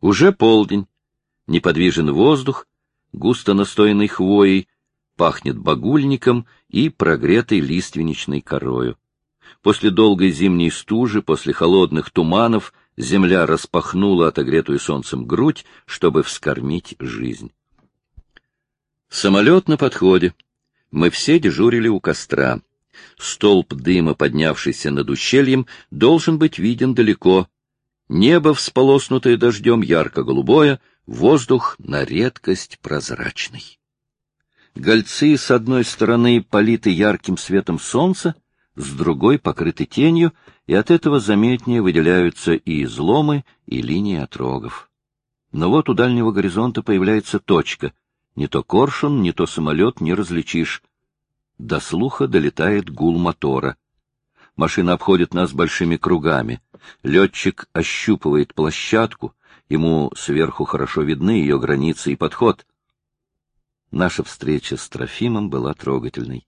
Уже полдень. Неподвижен воздух, густо настоянной хвоей, пахнет багульником и прогретой лиственничной корою. После долгой зимней стужи, после холодных туманов, земля распахнула отогретую солнцем грудь, чтобы вскормить жизнь. Самолет на подходе. Мы все дежурили у костра. Столб дыма, поднявшийся над ущельем, должен быть виден далеко. Небо, всполоснутое дождем, ярко-голубое, воздух на редкость прозрачный. Гольцы с одной стороны политы ярким светом солнца, с другой покрыты тенью, и от этого заметнее выделяются и изломы, и линии отрогов. Но вот у дальнего горизонта появляется точка. Не то коршун, не то самолет не различишь. До слуха долетает гул мотора. Машина обходит нас большими кругами. Летчик ощупывает площадку, ему сверху хорошо видны ее границы и подход. Наша встреча с Трофимом была трогательной.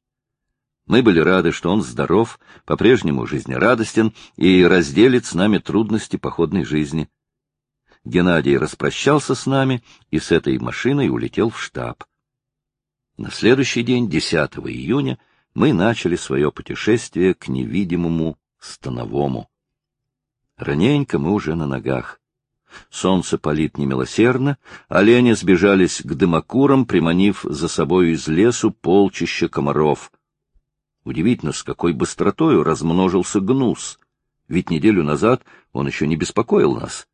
Мы были рады, что он здоров, по-прежнему жизнерадостен и разделит с нами трудности походной жизни. Геннадий распрощался с нами и с этой машиной улетел в штаб. На следующий день, 10 июня, мы начали свое путешествие к невидимому становому. Раненько мы уже на ногах. Солнце палит немилосердно, олени сбежались к дымокурам, приманив за собой из лесу полчища комаров. Удивительно, с какой быстротою размножился гнус, ведь неделю назад он еще не беспокоил нас.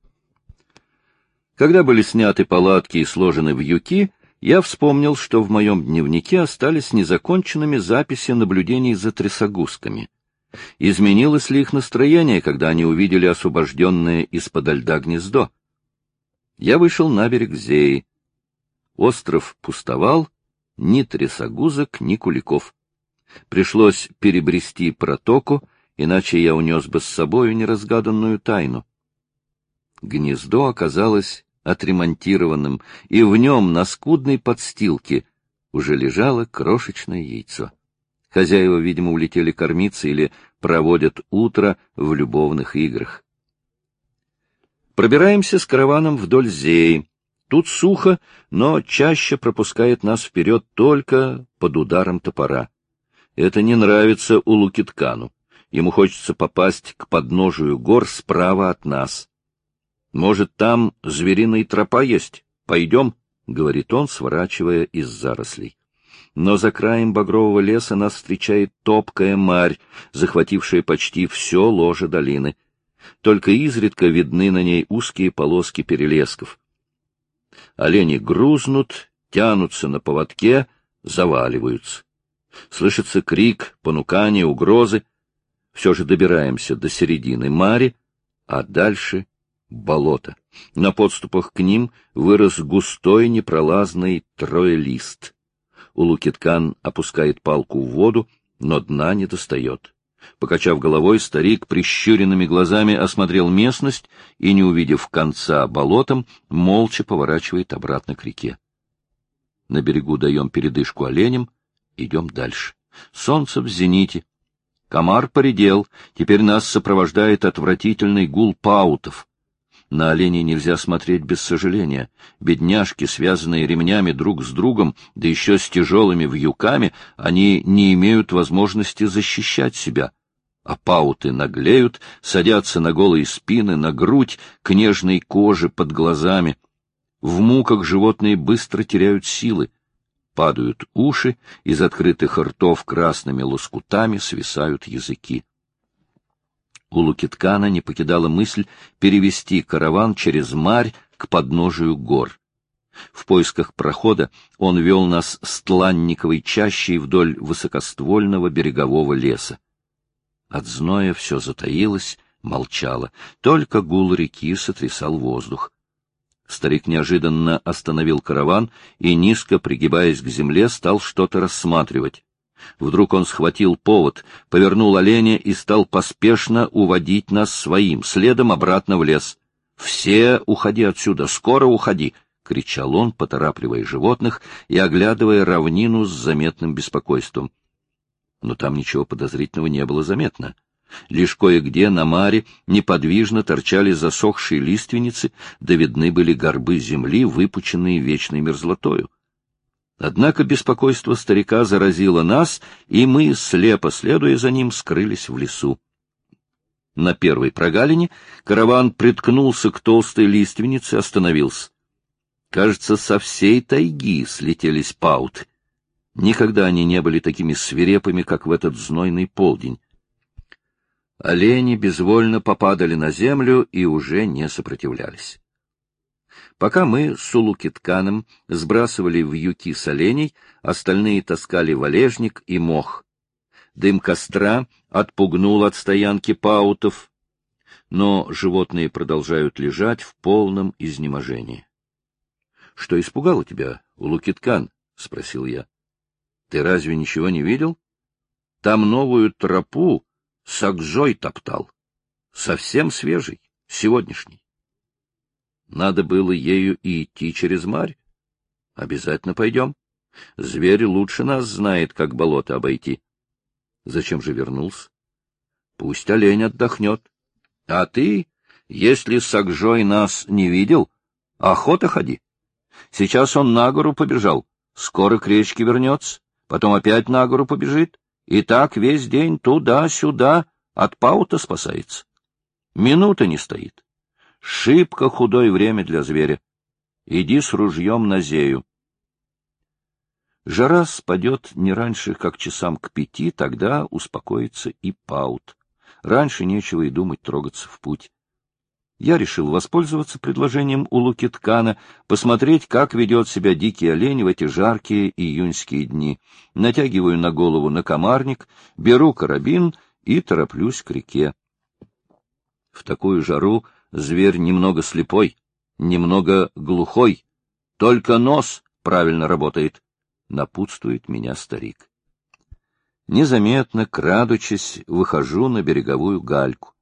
Когда были сняты палатки и сложены в юки, я вспомнил, что в моем дневнике остались незаконченными записи наблюдений за трясогузками. Изменилось ли их настроение, когда они увидели освобожденное из-под льда гнездо? Я вышел на берег Зеи. Остров пустовал, ни трясогузок, ни куликов. Пришлось перебрести протоку, иначе я унес бы с собою неразгаданную тайну. Гнездо оказалось отремонтированным, и в нем на скудной подстилке уже лежало крошечное яйцо. Хозяева, видимо, улетели кормиться или проводят утро в любовных играх. Пробираемся с караваном вдоль Зеи. Тут сухо, но чаще пропускает нас вперед только под ударом топора. Это не нравится Улукиткану. Ему хочется попасть к подножию гор справа от нас. Может, там звериная тропа есть? Пойдем, — говорит он, сворачивая из зарослей. Но за краем багрового леса нас встречает топкая марь, захватившая почти все ложе долины. Только изредка видны на ней узкие полоски перелесков. Олени грузнут, тянутся на поводке, заваливаются. Слышится крик, понукание, угрозы. Все же добираемся до середины мари, а дальше болото. На подступах к ним вырос густой непролазный троелист. Улукиткан опускает палку в воду, но дна не достает. Покачав головой, старик прищуренными глазами осмотрел местность и, не увидев конца болотом, молча поворачивает обратно к реке. На берегу даем передышку оленям, идем дальше. Солнце в зените. Комар поредел, теперь нас сопровождает отвратительный гул паутов. На оленей нельзя смотреть без сожаления. Бедняжки, связанные ремнями друг с другом, да еще с тяжелыми вьюками, они не имеют возможности защищать себя. А пауты наглеют, садятся на голые спины, на грудь, к нежной коже под глазами. В муках животные быстро теряют силы. Падают уши, из открытых ртов красными лоскутами свисают языки. У Лукиткана не покидала мысль перевести караван через Марь к подножию гор. В поисках прохода он вел нас с тланниковой чащей вдоль высокоствольного берегового леса. От зноя все затаилось, молчало, только гул реки сотрясал воздух. Старик неожиданно остановил караван и, низко пригибаясь к земле, стал что-то рассматривать. Вдруг он схватил повод, повернул оленя и стал поспешно уводить нас своим, следом обратно в лес. «Все уходи отсюда, скоро уходи!» — кричал он, поторапливая животных и оглядывая равнину с заметным беспокойством. Но там ничего подозрительного не было заметно. Лишь кое-где на маре неподвижно торчали засохшие лиственницы, да видны были горбы земли, выпученные вечной мерзлотою. Однако беспокойство старика заразило нас, и мы, слепо следуя за ним, скрылись в лесу. На первой прогалине караван приткнулся к толстой лиственнице, остановился. Кажется, со всей тайги слетелись пауты. Никогда они не были такими свирепыми, как в этот знойный полдень. Олени безвольно попадали на землю и уже не сопротивлялись. Пока мы с Улукитканом сбрасывали в юки с оленей, остальные таскали валежник и мох. Дым костра отпугнул от стоянки паутов, но животные продолжают лежать в полном изнеможении. — Что испугало тебя, Улукиткан? — спросил я. — Ты разве ничего не видел? Там новую тропу Сакжой топтал. Совсем свежий, сегодняшний. Надо было ею и идти через марь. Обязательно пойдем. Зверь лучше нас знает, как болото обойти. Зачем же вернулся? Пусть олень отдохнет. А ты, если Сакжой нас не видел, охота ходи. Сейчас он на гору побежал, скоро к речке вернется, потом опять на гору побежит. И так весь день туда-сюда от паута спасается. Минута не стоит. Шибко худое время для зверя. Иди с ружьем на зею. Жара спадет не раньше, как часам к пяти, тогда успокоится и паут. Раньше нечего и думать трогаться в путь. Я решил воспользоваться предложением у Лукиткана, посмотреть, как ведет себя дикий олень в эти жаркие июньские дни. Натягиваю на голову накомарник, беру карабин и тороплюсь к реке. В такую жару зверь немного слепой, немного глухой, только нос правильно работает, — напутствует меня старик. Незаметно, крадучись, выхожу на береговую гальку.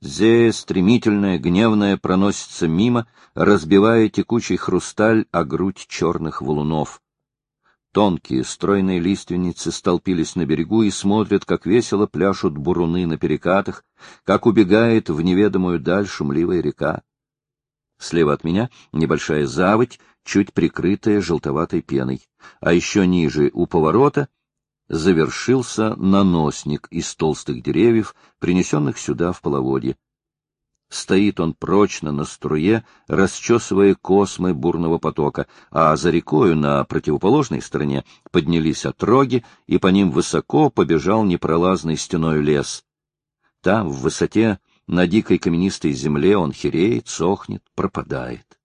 Зея стремительная, гневная проносится мимо, разбивая текучий хрусталь о грудь черных валунов. Тонкие, стройные лиственницы столпились на берегу и смотрят, как весело пляшут буруны на перекатах, как убегает в неведомую даль шумливая река. Слева от меня небольшая заводь, чуть прикрытая желтоватой пеной, а еще ниже, у поворота, завершился наносник из толстых деревьев, принесенных сюда в половодье. Стоит он прочно на струе, расчесывая космы бурного потока, а за рекою на противоположной стороне поднялись отроги, и по ним высоко побежал непролазный стеной лес. Там, в высоте, на дикой каменистой земле он хереет, сохнет, пропадает.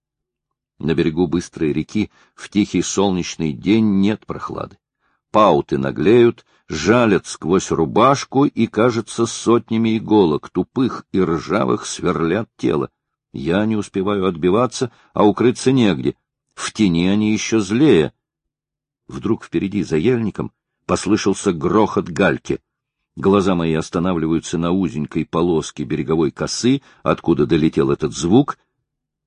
На берегу быстрой реки в тихий солнечный день нет прохлады пауты наглеют, жалят сквозь рубашку и, кажется, сотнями иголок, тупых и ржавых, сверлят тело. Я не успеваю отбиваться, а укрыться негде. В тени они еще злее. Вдруг впереди, за ельником, послышался грохот гальки. Глаза мои останавливаются на узенькой полоске береговой косы, откуда долетел этот звук.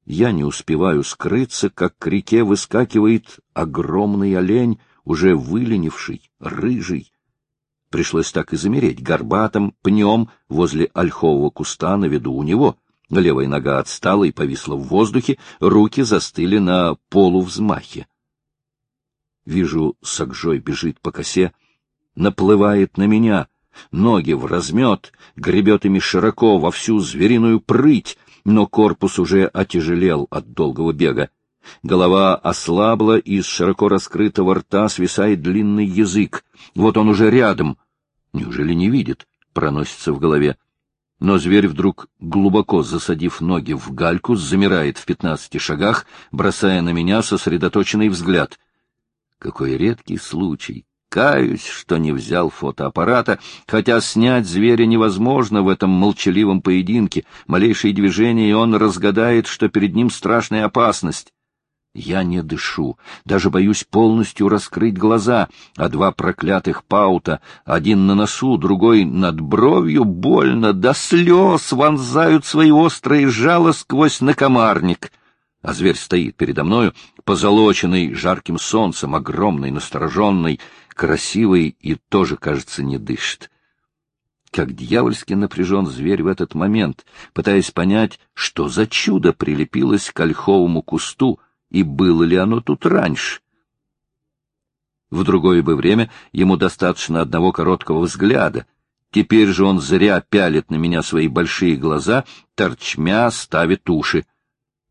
Я не успеваю скрыться, как к реке выскакивает огромный олень, уже выленивший, рыжий. Пришлось так и замереть горбатым пнем возле ольхового куста на виду у него. Левая нога отстала и повисла в воздухе, руки застыли на полувзмахе. Вижу, Сакжой бежит по косе, наплывает на меня, ноги в размет, гребет ими широко во всю звериную прыть, но корпус уже отяжелел от долгого бега. Голова ослабла, и из широко раскрытого рта свисает длинный язык. Вот он уже рядом. Неужели не видит? Проносится в голове. Но зверь вдруг, глубоко засадив ноги в гальку, замирает в пятнадцати шагах, бросая на меня сосредоточенный взгляд. Какой редкий случай! Каюсь, что не взял фотоаппарата, хотя снять зверя невозможно в этом молчаливом поединке. Малейшее движение, и он разгадает, что перед ним страшная опасность. Я не дышу, даже боюсь полностью раскрыть глаза, а два проклятых паута, один на носу, другой над бровью, больно до слез вонзают свои острые жало сквозь накомарник. А зверь стоит передо мною, позолоченный жарким солнцем, огромный, настороженный, красивый и тоже, кажется, не дышит. Как дьявольски напряжен зверь в этот момент, пытаясь понять, что за чудо прилепилось к ольховому кусту, и было ли оно тут раньше. В другое бы время ему достаточно одного короткого взгляда. Теперь же он зря пялит на меня свои большие глаза, торчмя ставит уши.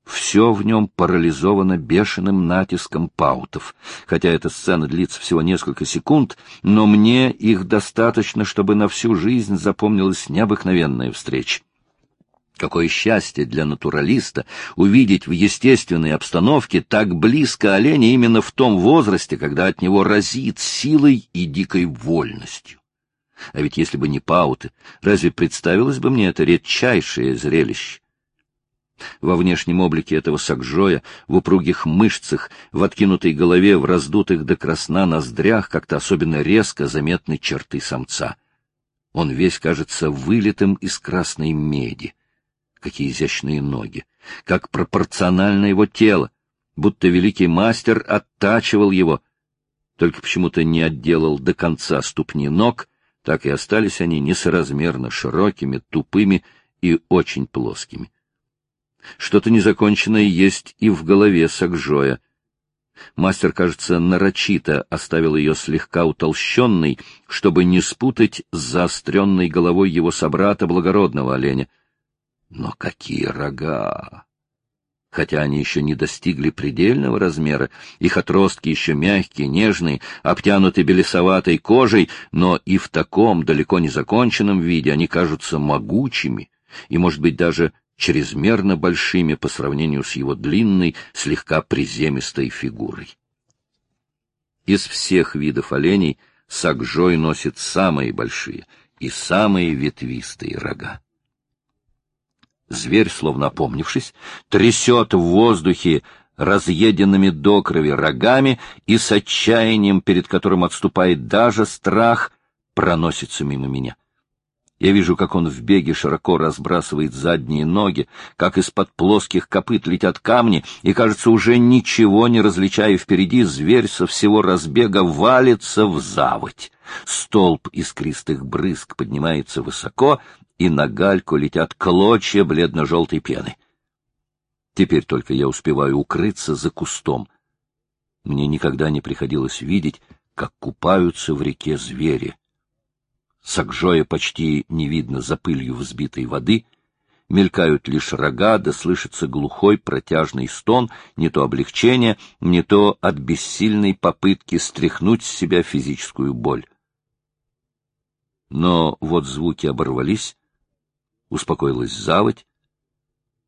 Все в нем парализовано бешеным натиском паутов. Хотя эта сцена длится всего несколько секунд, но мне их достаточно, чтобы на всю жизнь запомнилась необыкновенная встреча. Какое счастье для натуралиста увидеть в естественной обстановке так близко оленя именно в том возрасте, когда от него разит силой и дикой вольностью. А ведь если бы не пауты, разве представилось бы мне это редчайшее зрелище? Во внешнем облике этого сагжоя, в упругих мышцах, в откинутой голове, в раздутых до красна ноздрях как-то особенно резко заметны черты самца. Он весь кажется вылитым из красной меди какие изящные ноги, как пропорционально его тело, будто великий мастер оттачивал его, только почему-то не отделал до конца ступни ног, так и остались они несоразмерно широкими, тупыми и очень плоскими. Что-то незаконченное есть и в голове Сакжоя. Мастер, кажется, нарочито оставил ее слегка утолщенной, чтобы не спутать с заостренной головой его собрата благородного оленя — но какие рога! Хотя они еще не достигли предельного размера, их отростки еще мягкие, нежные, обтянуты белесоватой кожей, но и в таком далеко не законченном виде они кажутся могучими и, может быть, даже чрезмерно большими по сравнению с его длинной, слегка приземистой фигурой. Из всех видов оленей сакжой носит самые большие и самые ветвистые рога. Зверь, словно опомнившись, трясет в воздухе разъеденными до крови рогами и с отчаянием, перед которым отступает даже страх, проносится мимо меня. Я вижу, как он в беге широко разбрасывает задние ноги, как из-под плоских копыт летят камни, и, кажется, уже ничего не различая впереди, зверь со всего разбега валится в заводь. Столб искристых брызг поднимается высоко, и на гальку летят клочья бледно-желтой пены. Теперь только я успеваю укрыться за кустом. Мне никогда не приходилось видеть, как купаются в реке звери. Сакжоя почти не видно за пылью взбитой воды, мелькают лишь рога, да слышится глухой протяжный стон, не то облегчение, не то от бессильной попытки стряхнуть с себя физическую боль. Но вот звуки оборвались, успокоилась заводь.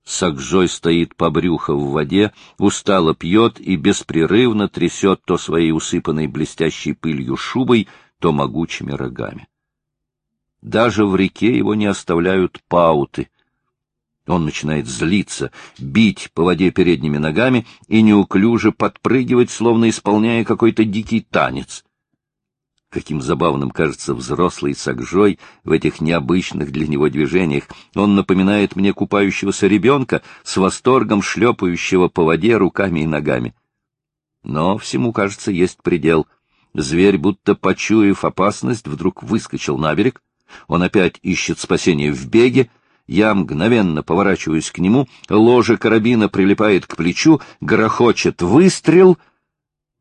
Сакжой стоит по брюхо в воде, устало пьет и беспрерывно трясет то своей усыпанной блестящей пылью шубой, то могучими рогами. Даже в реке его не оставляют пауты. Он начинает злиться, бить по воде передними ногами и неуклюже подпрыгивать, словно исполняя какой-то дикий танец. Каким забавным кажется взрослый сагжой в этих необычных для него движениях. Он напоминает мне купающегося ребенка с восторгом шлепающего по воде руками и ногами. Но всему, кажется, есть предел. Зверь, будто почуяв опасность, вдруг выскочил на берег. Он опять ищет спасения в беге. Я мгновенно поворачиваюсь к нему, ложе карабина прилипает к плечу, грохочет выстрел —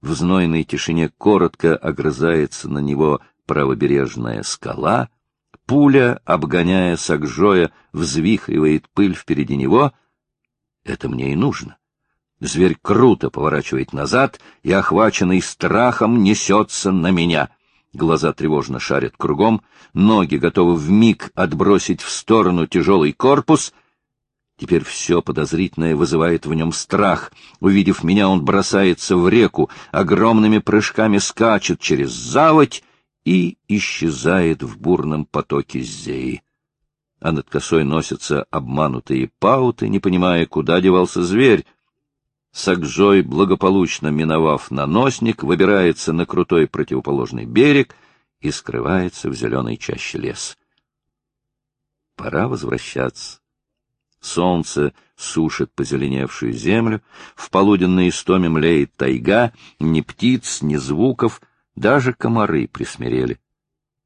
в знойной тишине коротко огрызается на него правобережная скала, пуля, обгоняя Сагжоя, взвихривает пыль впереди него. Это мне и нужно. Зверь круто поворачивает назад и, охваченный страхом, несется на меня. Глаза тревожно шарят кругом, ноги готовы вмиг отбросить в сторону тяжелый корпус — Теперь все подозрительное вызывает в нем страх. Увидев меня, он бросается в реку, огромными прыжками скачет через заводь и исчезает в бурном потоке зеи. А над косой носятся обманутые пауты, не понимая, куда девался зверь. Сакжой, благополучно миновав наносник, выбирается на крутой противоположный берег и скрывается в зеленой чаще лес. Пора возвращаться. Солнце сушит позеленевшую землю, в полуденной истоме млеет тайга, ни птиц, ни звуков, даже комары присмирели.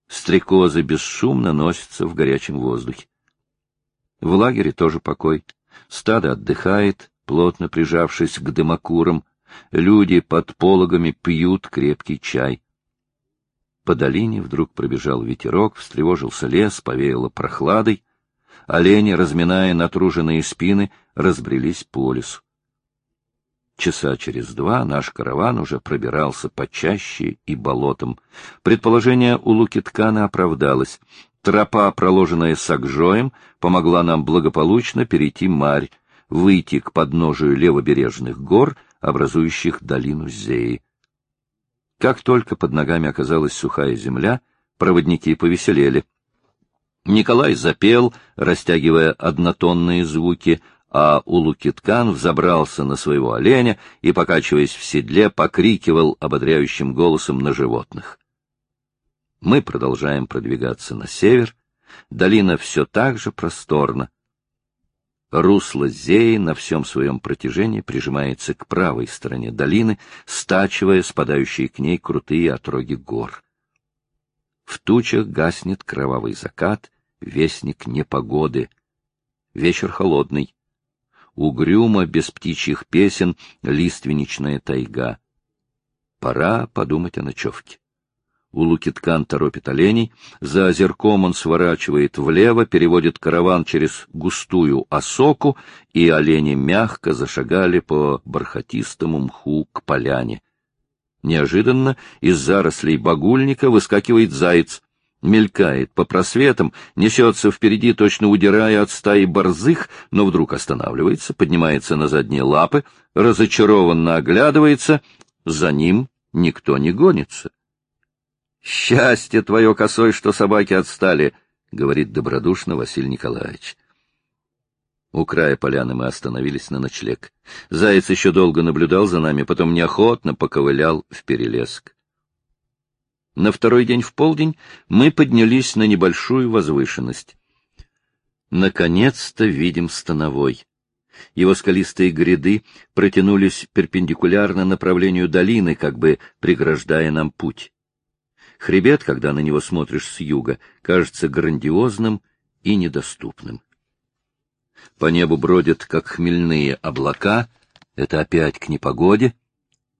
Стрекозы бесшумно носятся в горячем воздухе. В лагере тоже покой. Стадо отдыхает, плотно прижавшись к дымокурам. Люди под пологами пьют крепкий чай. По долине вдруг пробежал ветерок, встревожился лес, повеяло прохладой. Олени, разминая натруженные спины, разбрелись по лесу. Часа через два наш караван уже пробирался по чаще и болотам. Предположение у Лукиткана оправдалось. Тропа, проложенная сакжоем, помогла нам благополучно перейти Марь, выйти к подножию левобережных гор, образующих долину Зеи. Как только под ногами оказалась сухая земля, проводники повеселели. Николай запел, растягивая однотонные звуки, а Улукиткан взобрался на своего оленя и, покачиваясь в седле, покрикивал ободряющим голосом на животных. Мы продолжаем продвигаться на север. Долина все так же просторна. Русло Зеи на всем своем протяжении прижимается к правой стороне долины, стачивая спадающие к ней крутые отроги гор. В тучах гаснет кровавый закат, вестник непогоды. Вечер холодный угрюмо, без птичьих песен, лиственничная тайга. Пора подумать о ночевке. Улукиткан торопит оленей, за озерком он сворачивает влево, переводит караван через густую осоку, и олени мягко зашагали по бархатистому мху к поляне. Неожиданно из зарослей багульника выскакивает заяц мелькает по просветам, несется впереди, точно удирая от стаи борзых, но вдруг останавливается, поднимается на задние лапы, разочарованно оглядывается, за ним никто не гонится. — Счастье твое косой, что собаки отстали, — говорит добродушно Василий Николаевич. У края поляны мы остановились на ночлег. Заяц еще долго наблюдал за нами, потом неохотно поковылял в перелеск. На второй день в полдень мы поднялись на небольшую возвышенность. Наконец-то видим становой. Его скалистые гряды протянулись перпендикулярно направлению долины, как бы преграждая нам путь. Хребет, когда на него смотришь с юга, кажется грандиозным и недоступным. По небу бродят, как хмельные облака, это опять к непогоде,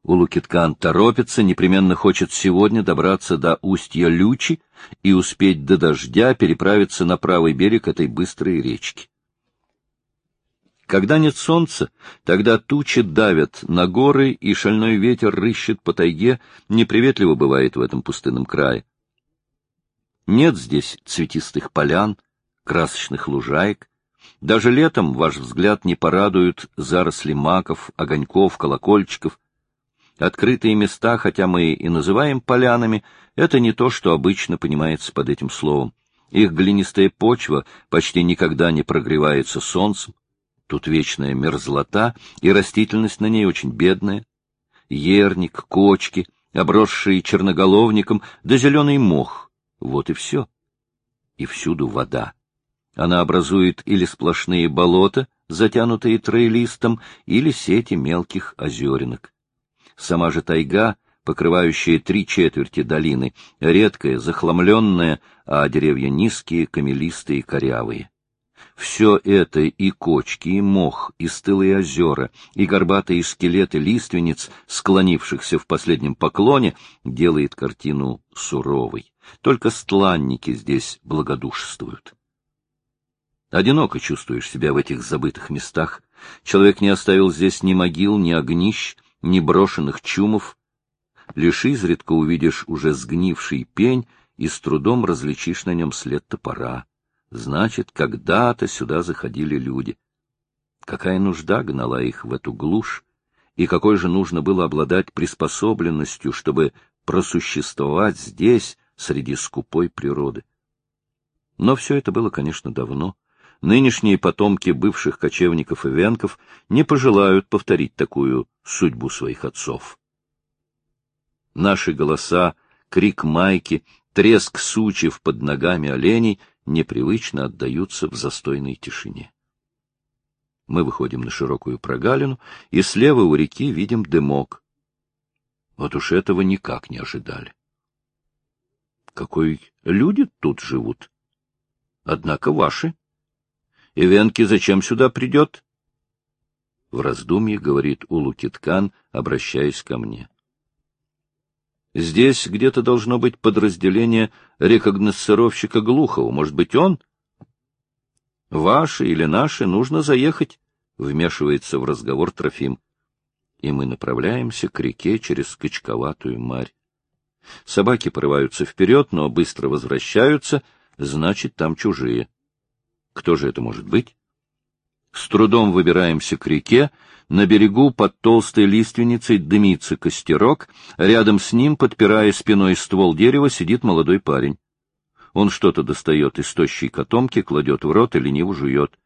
Улукиткан торопится, непременно хочет сегодня добраться до устья Лючи и успеть до дождя переправиться на правый берег этой быстрой речки. Когда нет солнца, тогда тучи давят на горы, и шальной ветер рыщет по тайге, неприветливо бывает в этом пустынном крае. Нет здесь цветистых полян, красочных лужаек. Даже летом ваш взгляд не порадуют заросли маков, огоньков, колокольчиков — Открытые места, хотя мы и называем полянами, это не то, что обычно понимается под этим словом. Их глинистая почва почти никогда не прогревается солнцем. Тут вечная мерзлота, и растительность на ней очень бедная. Ерник, кочки, обросшие черноголовником, да зеленый мох. Вот и все. И всюду вода. Она образует или сплошные болота, затянутые троелистом, или сети мелких озеринок. Сама же тайга, покрывающая три четверти долины, редкая, захламленная, а деревья низкие, камелистые, корявые. Все это и кочки, и мох, и стылые озера, и горбатые скелеты лиственниц, склонившихся в последнем поклоне, делает картину суровой. Только стланники здесь благодушествуют. Одиноко чувствуешь себя в этих забытых местах. Человек не оставил здесь ни могил, ни огнищ, ни брошенных чумов. Лишь изредка увидишь уже сгнивший пень и с трудом различишь на нем след топора. Значит, когда-то сюда заходили люди. Какая нужда гнала их в эту глушь, и какой же нужно было обладать приспособленностью, чтобы просуществовать здесь, среди скупой природы. Но все это было, конечно, давно. Нынешние потомки бывших кочевников и венков не пожелают повторить такую судьбу своих отцов. Наши голоса, крик майки, треск сучьев под ногами оленей непривычно отдаются в застойной тишине. Мы выходим на широкую прогалину, и слева у реки видим дымок. Вот уж этого никак не ожидали. Какой люди тут живут? Однако ваши. Ивенки зачем сюда придет? В раздумье говорит Улукиткан, обращаясь ко мне. Здесь где-то должно быть подразделение рекогносцировщика Глухова. Может быть, он? Ваши или наши нужно заехать, — вмешивается в разговор Трофим. И мы направляемся к реке через качковатую марь. Собаки порываются вперед, но быстро возвращаются, значит, там чужие. Кто же это может быть? С трудом выбираемся к реке, на берегу под толстой лиственницей дымится костерок, рядом с ним, подпирая спиной ствол дерева, сидит молодой парень. Он что-то достает из тощей котомки, кладет в рот и лениво жует.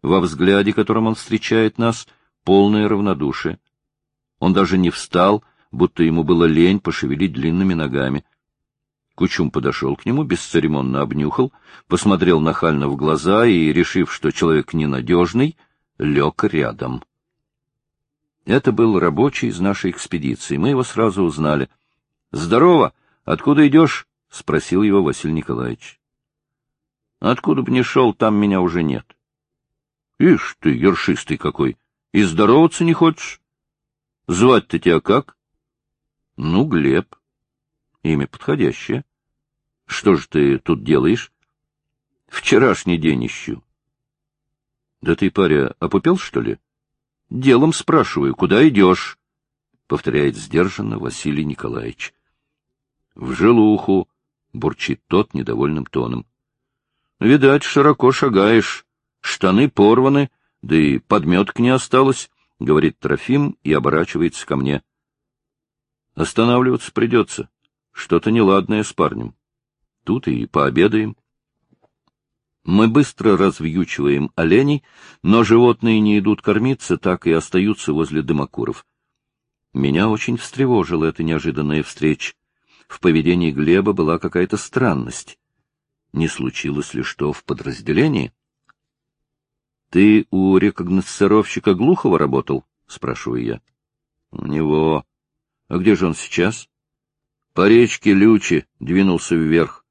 Во взгляде, которым он встречает нас, полное равнодушие. Он даже не встал, будто ему было лень пошевелить длинными ногами. Кучум подошел к нему, бесцеремонно обнюхал, посмотрел нахально в глаза и, решив, что человек ненадежный, лег рядом. Это был рабочий из нашей экспедиции. Мы его сразу узнали. — Здорово! Откуда идешь? — спросил его Василий Николаевич. — Откуда бы ни шел, там меня уже нет. — Ишь ты, ершистый какой! И здороваться не хочешь? Звать-то тебя как? — Ну, Глеб. Имя подходящее. — Что же ты тут делаешь? — Вчерашний день ищу. — Да ты, паря, опупел, что ли? — Делом спрашиваю, куда идешь? — повторяет сдержанно Василий Николаевич. — В жилуху, — бурчит тот недовольным тоном. — Видать, широко шагаешь, штаны порваны, да и подметок не осталось, — говорит Трофим и оборачивается ко мне. — Останавливаться придется. Что-то неладное с парнем. Тут и пообедаем. Мы быстро развьючиваем оленей, но животные не идут кормиться, так и остаются возле дымокуров. Меня очень встревожила эта неожиданная встреча. В поведении Глеба была какая-то странность. Не случилось ли что в подразделении? — Ты у рекогносцировщика Глухова работал? — спрашиваю я. — У него. А где же он сейчас? — По речке Лючи двинулся вверх.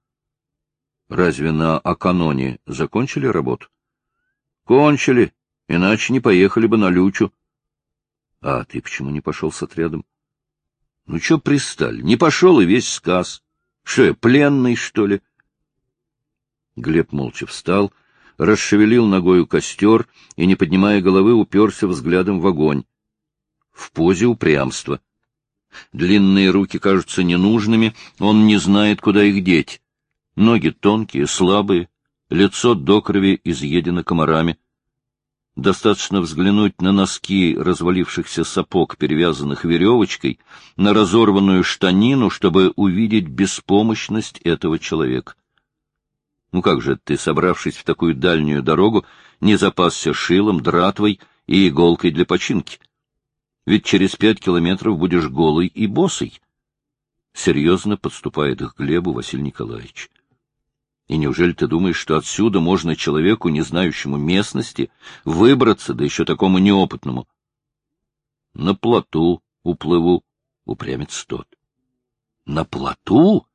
Разве на Аканоне закончили работу? Кончили, иначе не поехали бы на Лючу. А ты почему не пошел с отрядом? Ну, что пристали? Не пошел и весь сказ. Что я, пленный, что ли? Глеб молча встал, расшевелил ногою костер и, не поднимая головы, уперся взглядом в огонь. В позе упрямства. Длинные руки кажутся ненужными, он не знает, куда их деть. Ноги тонкие, слабые, лицо до крови изъедено комарами. Достаточно взглянуть на носки развалившихся сапог, перевязанных веревочкой, на разорванную штанину, чтобы увидеть беспомощность этого человека. Ну как же ты, собравшись в такую дальнюю дорогу, не запасся шилом, дратвой и иголкой для починки? Ведь через пять километров будешь голый и босый. Серьезно подступает к Глебу Василий Николаевич. И неужели ты думаешь, что отсюда можно человеку, не знающему местности, выбраться, да еще такому неопытному? — На плоту уплыву, — упрямится тот. — На плоту?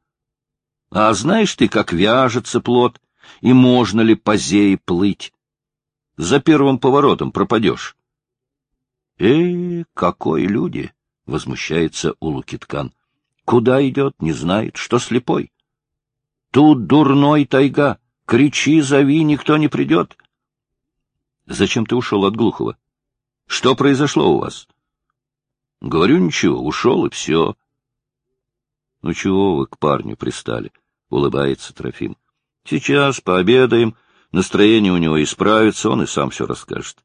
А знаешь ты, как вяжется плот, и можно ли по зее плыть? За первым поворотом пропадешь. — Э, какой люди! — возмущается Улукиткан. — Куда идет, не знает, что слепой. — Тут дурной тайга. Кричи, зови, никто не придет. Зачем ты ушел от Глухова? Что произошло у вас? Говорю, ничего, ушел и все. Ну чего вы к парню пристали? Улыбается Трофим. Сейчас пообедаем, настроение у него исправится, он и сам все расскажет.